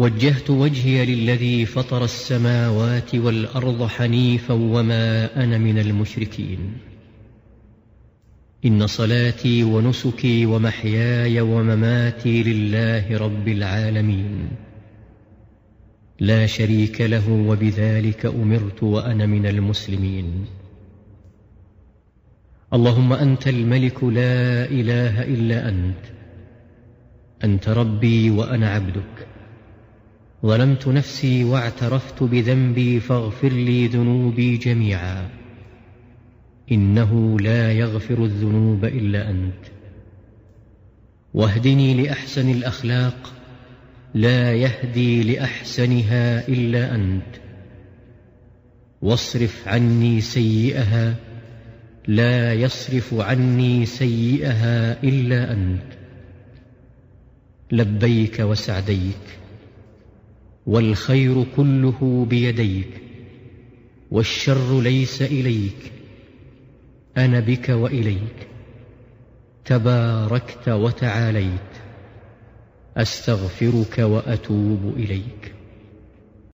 وجهت وجهي للذي فطر السماوات والأرض حنيفا وما أنا من المشركين. إن صلاتي ونسكي ومحياي ومماتي لله رب العالمين. لا شريك له وبذلك أمرت وأنا من المسلمين. اللهم أنت الملك لا إله إلا أنت. أنت ربي وأنا عبدك. ظلمت نفسي واعترفت بذنبي فاغفر لي ذنوبي جميعا. إنه لا يغفر الذنوب إلا أنت. واهدني لأحسن الأخلاق لا يهدي لأحسنها إلا أنت. واصرف عني سيئها لا يصرف عني سيئها إلا أنت. لبيك وسعديك. والخير كله بيديك والشر ليس إليك أنا بك وإليك تباركت وتعاليت أستغفرك وأتوب إليك